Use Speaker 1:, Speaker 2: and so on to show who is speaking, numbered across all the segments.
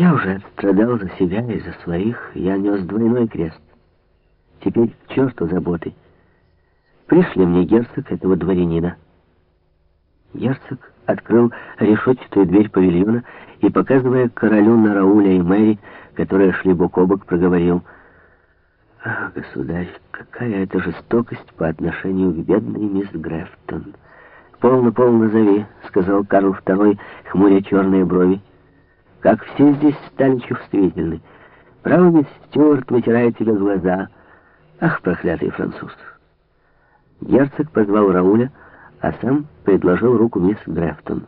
Speaker 1: Я уже страдал за себя и за своих. Я нес двойной крест. Теперь к черту заботы. Пришли мне герцог этого дворянина. Герцог открыл решетчатую дверь павильона и, показывая королю на Рауля и Мэри, которые шли бок о бок, проговорил «Ах, государь, какая это жестокость по отношению к бедной мисс Грефтон!» «Полно, полно зови», — сказал Карл II, хмуря черные брови. «Как все здесь стали чувствительны. Мисс Стюарт вытирает тебе глаза. Ах, проклятый француз!» Герцог позвал Рауля, а сам предложил руку мисс Грефтон.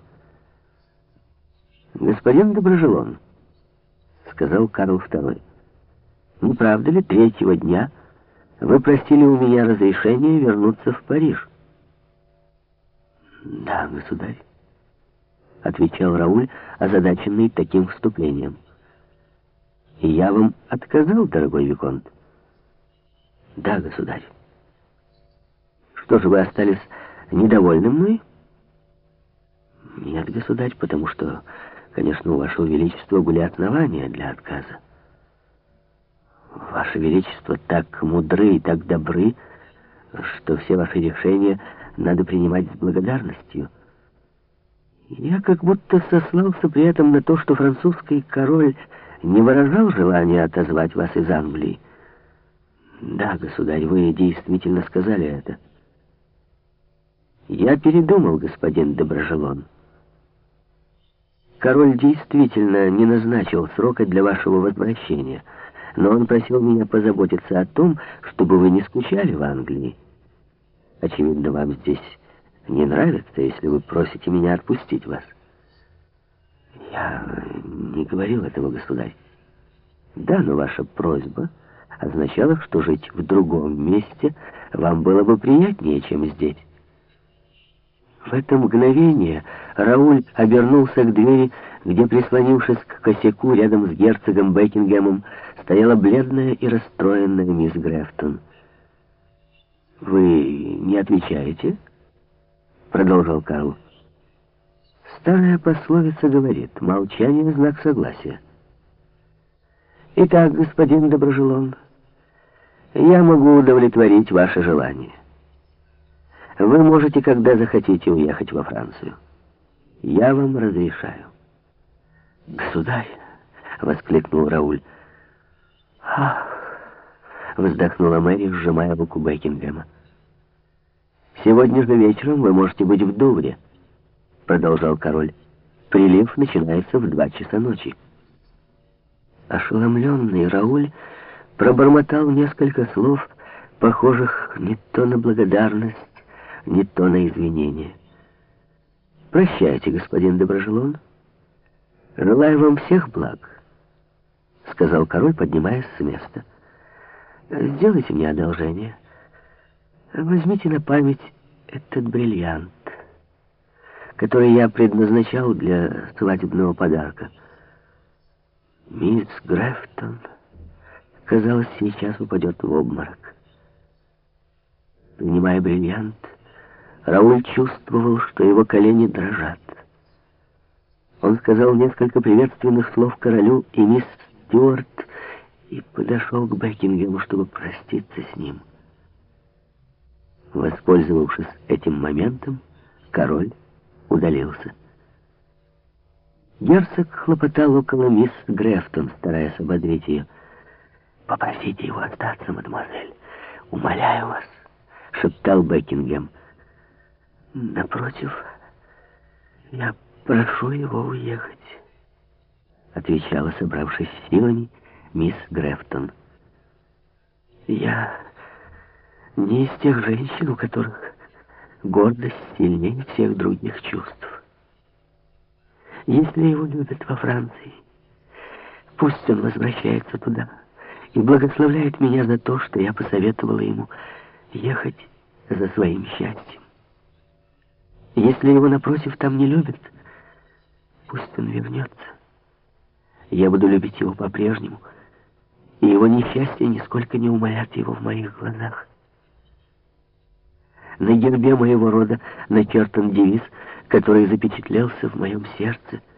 Speaker 1: «Господин Доброжелон», — сказал Карл II, — «не правда ли третьего дня вы просили у меня разрешения вернуться в Париж?» «Да, государь», — отвечал Рауль, озадаченный таким вступлением. «И я вам отказал, дорогой Виконт?» «Да, государь». «Что же, вы остались недовольны мной?» «Нет, государь, потому что, конечно, у вашего величества были основания для отказа. Ваше величество так мудры и так добры, что все ваши решения надо принимать с благодарностью. Я как будто сослался при этом на то, что французский король не выражал желания отозвать вас из Англии. Да, государь, вы действительно сказали это. Я передумал, господин Доброжелон. Король действительно не назначил срока для вашего возвращения, но он просил меня позаботиться о том, чтобы вы не скучали в Англии. Очевидно, вам здесь не нравится, если вы просите меня отпустить вас. Я не говорил этого, государь. Да, но ваша просьба означала, что жить в другом месте вам было бы приятнее, чем здесь. В это мгновение Рауль обернулся к двери, где, прислонившись к косяку рядом с герцогом Бекингемом, стояла бледная и расстроенная мисс Грефтон. «Вы не отвечаете?» Продолжал Карл. Старая пословица говорит, молчание — знак согласия. Итак, господин Доброжелон, я могу удовлетворить ваше желание. Вы можете, когда захотите, уехать во Францию. Я вам разрешаю. Государь, — воскликнул Рауль. Ах! Вздохнула Мэри, сжимая руку Бекингема. «Сегодня же вечером вы можете быть в Дувре», — продолжал король. «Прилив начинается в два часа ночи». Ошеломленный Рауль пробормотал несколько слов, похожих не то на благодарность, не то на извинение. «Прощайте, господин Доброжелон. Желаю вам всех благ», — сказал король, поднимаясь с места. Сделайте мне одолжение. Возьмите на память этот бриллиант, который я предназначал для свадебного подарка. Мисс Грефтон, казалось, сейчас упадет в обморок. Принимая бриллиант, Рауль чувствовал, что его колени дрожат. Он сказал несколько приветственных слов королю и мисс Стюарт, и подошел к Бекингему, чтобы проститься с ним. Воспользовавшись этим моментом, король удалился. Герцог хлопотал около мисс Грефтон, стараясь ободрить ее. «Попросите его остаться, мадемуазель. Умоляю вас», — шептал Бекингем. «Напротив, я прошу его уехать», — отвечала, собравшись силами, — мисс Грефтон. Я не из тех женщин, у которых гордость сильнее всех других чувств. Если его любят во Франции, пусть он возвращается туда и благословляет меня за то, что я посоветовала ему ехать за своим счастьем. Если его, напротив, там не любят, пусть он вернется. Я буду любить его по-прежнему, и его несчастье нисколько не умолят его в моих глазах. На гербе моего рода начертан девиз, который запечатлелся в моем сердце —